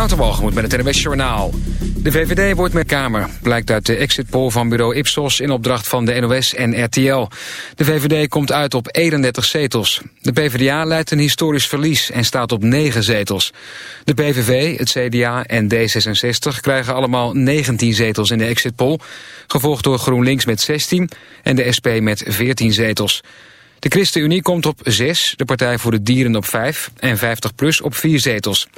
Waterwalgemoed met het NWS Journaal. De VVD wordt met Kamer, blijkt uit de exit poll van bureau Ipsos... in opdracht van de NOS en RTL. De VVD komt uit op 31 zetels. De PvdA leidt een historisch verlies en staat op 9 zetels. De PVV, het CDA en D66 krijgen allemaal 19 zetels in de exit poll... gevolgd door GroenLinks met 16 en de SP met 14 zetels. De ChristenUnie komt op 6, de Partij voor de Dieren op 5 en 50PLUS op 4 zetels.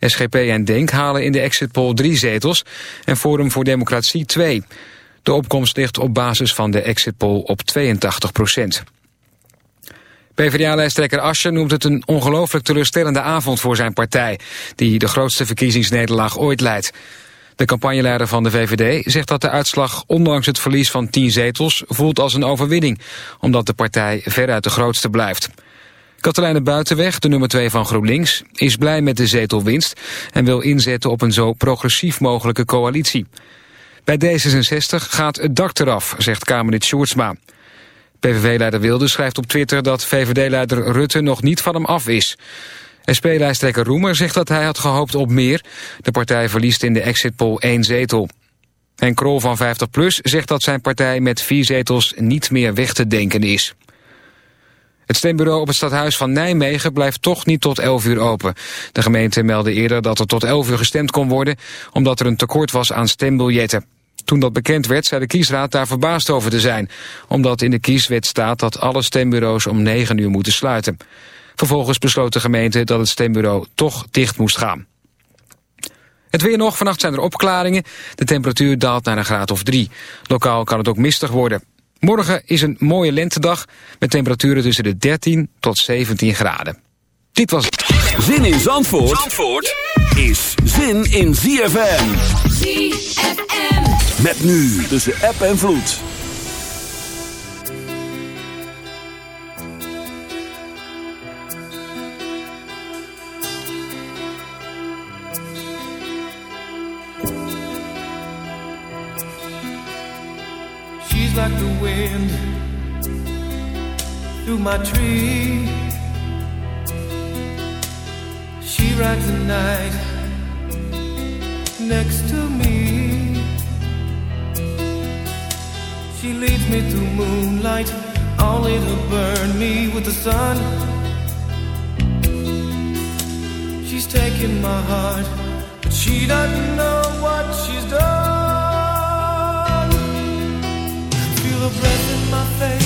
SGP en DENK halen in de exit poll drie zetels en Forum voor Democratie twee. De opkomst ligt op basis van de exit poll op 82 procent. PvdA-lijsttrekker Ascher noemt het een ongelooflijk teleurstellende avond voor zijn partij, die de grootste verkiezingsnederlaag ooit leidt. De campagneleider van de VVD zegt dat de uitslag ondanks het verlies van 10 zetels voelt als een overwinning, omdat de partij veruit de grootste blijft. Katelijne Buitenweg, de nummer 2 van GroenLinks, is blij met de zetelwinst en wil inzetten op een zo progressief mogelijke coalitie. Bij D66 gaat het dak eraf, zegt Kamerlid Sjoerdsma. PVV-leider Wilde schrijft op Twitter dat VVD-leider Rutte nog niet van hem af is. SP-lijsttrekker Roemer zegt dat hij had gehoopt op meer. De partij verliest in de exit poll één zetel. En Krol van 50PLUS zegt dat zijn partij met vier zetels niet meer weg te denken is. Het stembureau op het stadhuis van Nijmegen blijft toch niet tot 11 uur open. De gemeente meldde eerder dat er tot 11 uur gestemd kon worden... omdat er een tekort was aan stembiljetten. Toen dat bekend werd, zei de kiesraad daar verbaasd over te zijn. Omdat in de kieswet staat dat alle stembureaus om 9 uur moeten sluiten. Vervolgens besloot de gemeente dat het stembureau toch dicht moest gaan. Het weer nog, vannacht zijn er opklaringen. De temperatuur daalt naar een graad of drie. Lokaal kan het ook mistig worden. Morgen is een mooie lentedag met temperaturen tussen de 13 tot 17 graden. Dit was Zin in Zandvoort, Zandvoort is zin in ZFM. ZFM. Met nu tussen app en vloed. My tree. She rides the night next to me. She leads me through moonlight, only to burn me with the sun. She's taking my heart, but she doesn't know what she's done. Feel her breath in my face,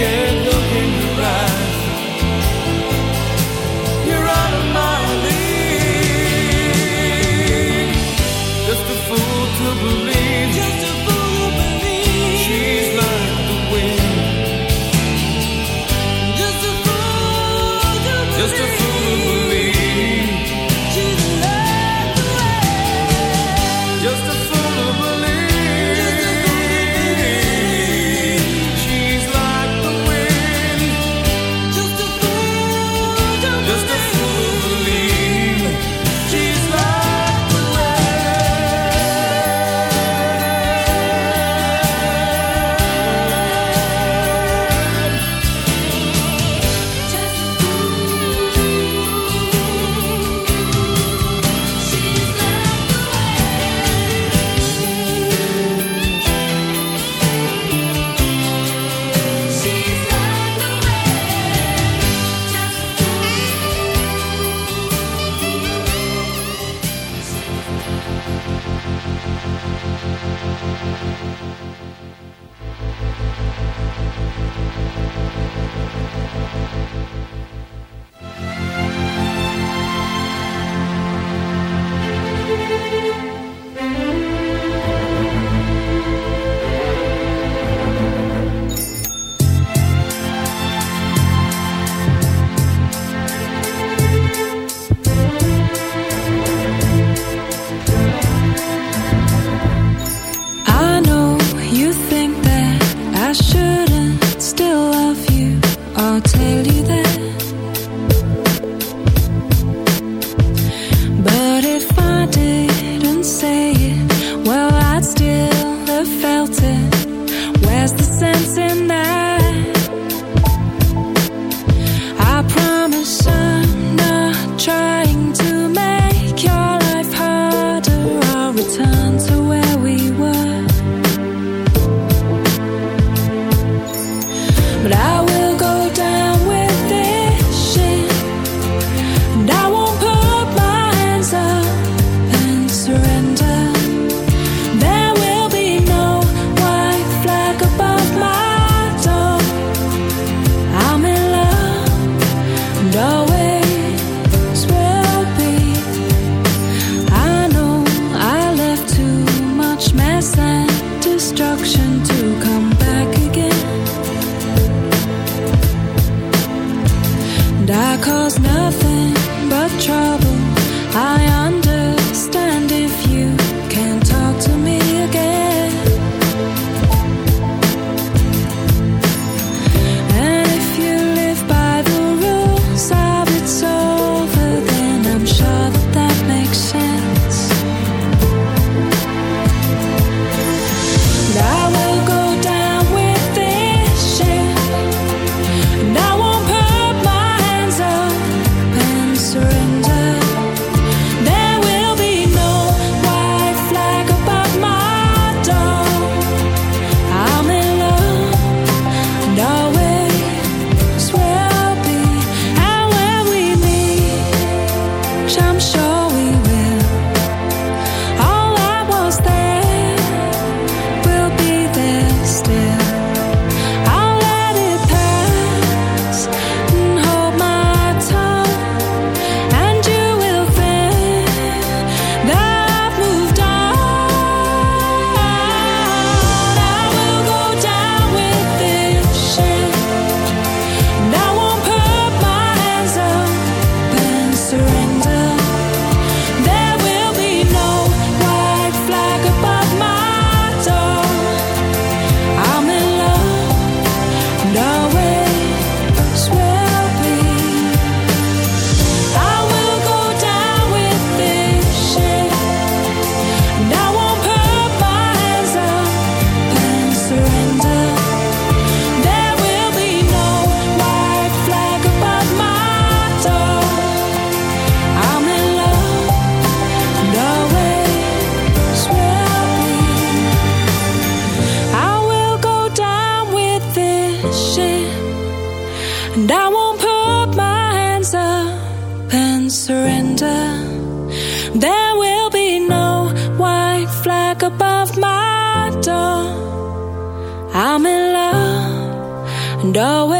Can't look in surrender. There will be no white flag above my door. I'm in love and always.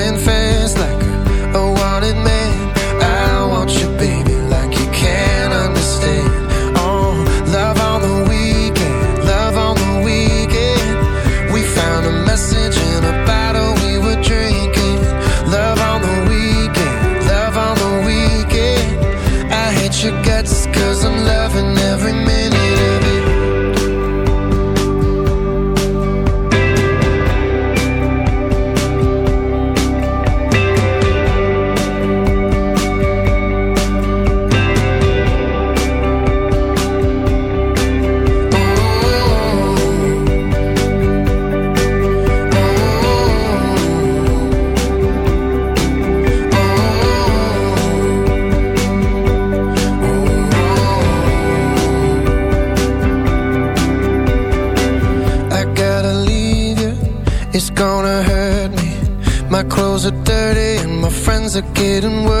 It's getting worse.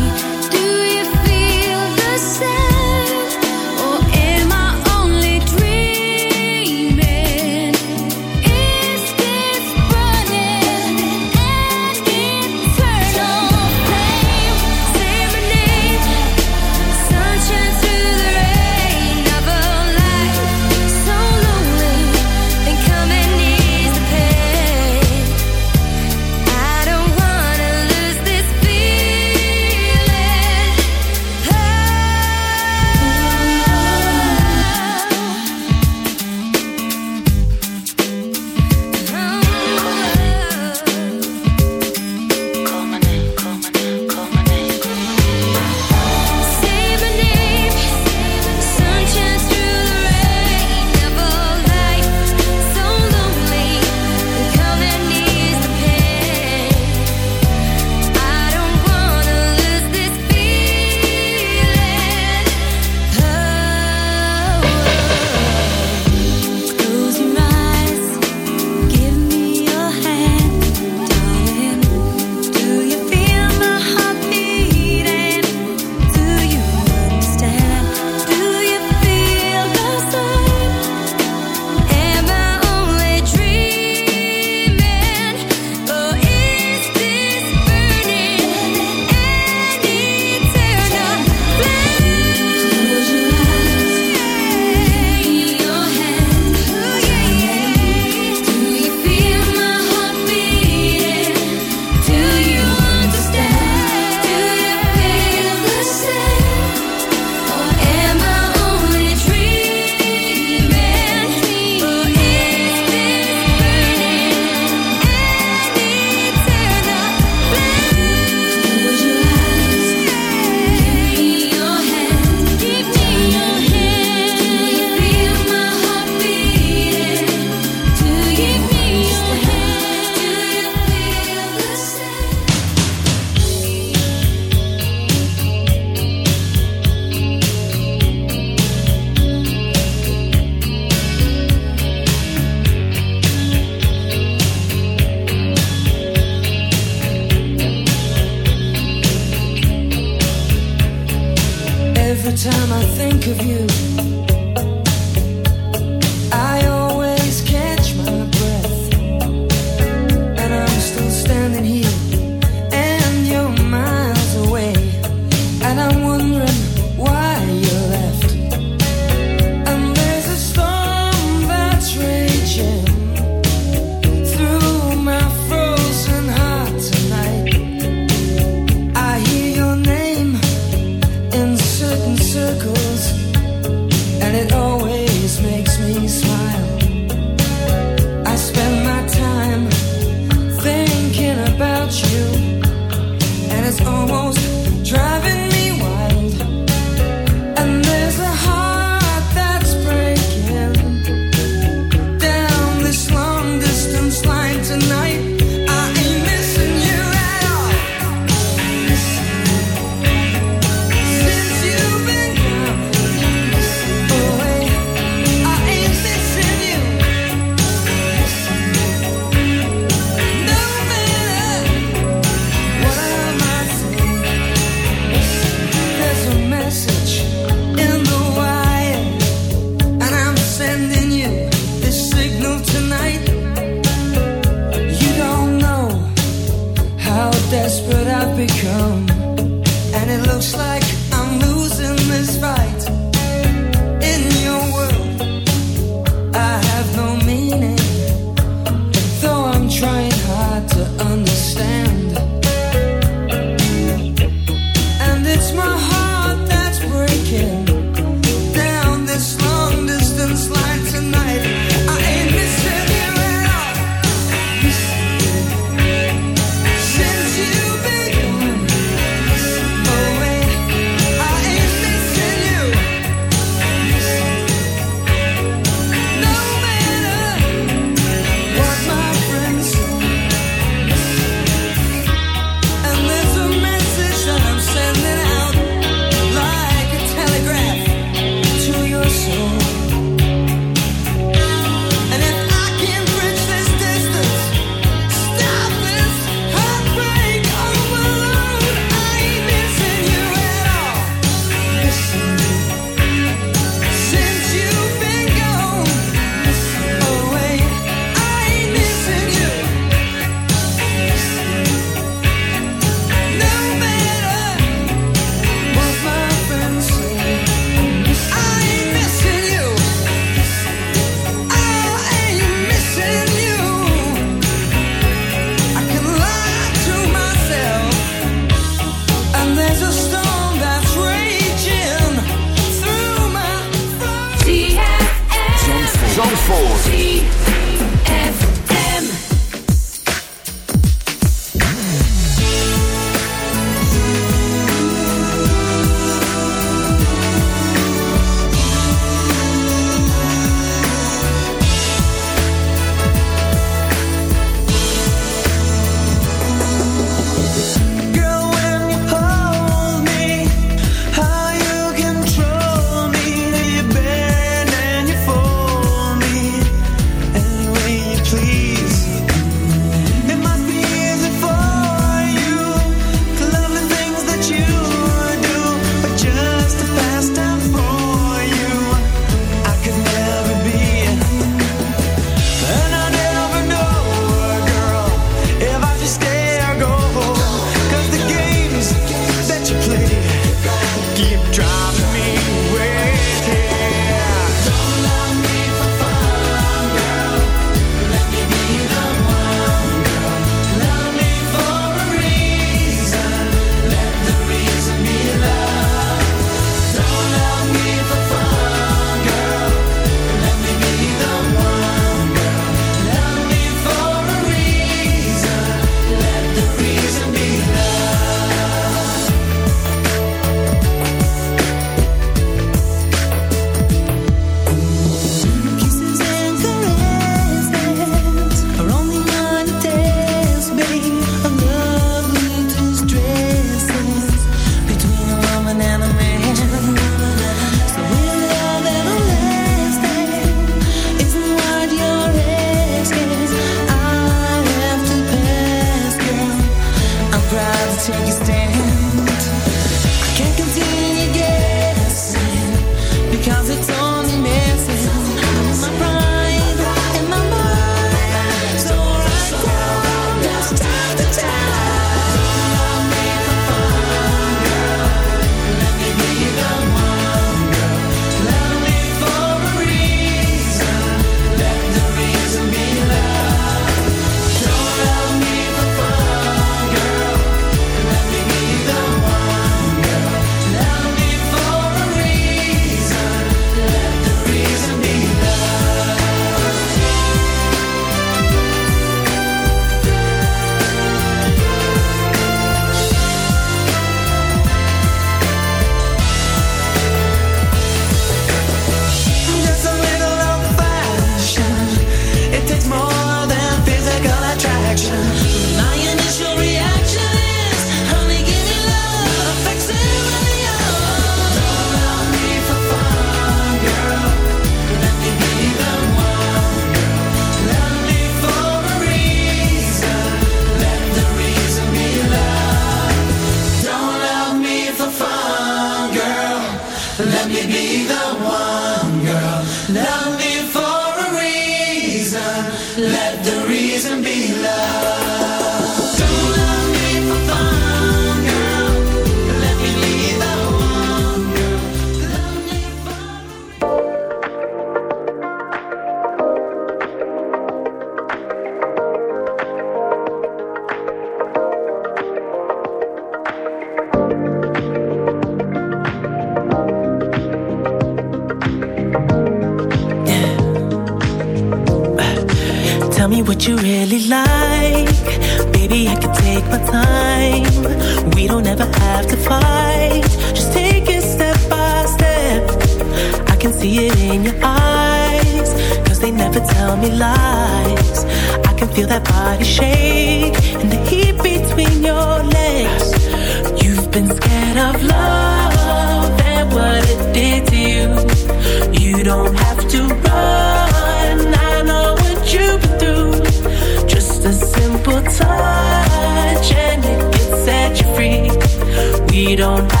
don't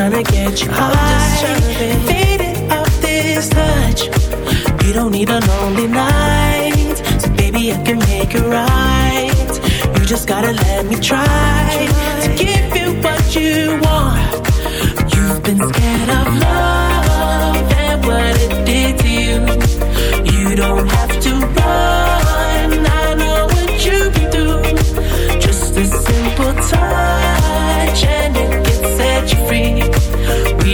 trying to get you high. I'm just trying to fade it up this touch. You don't need a lonely night, so baby I can make it right. You just gotta let me try to give you what you want. You've been scared of love and what it did to you. You don't have to run. I know what you can do. Just a simple touch and it can set you free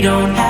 don't have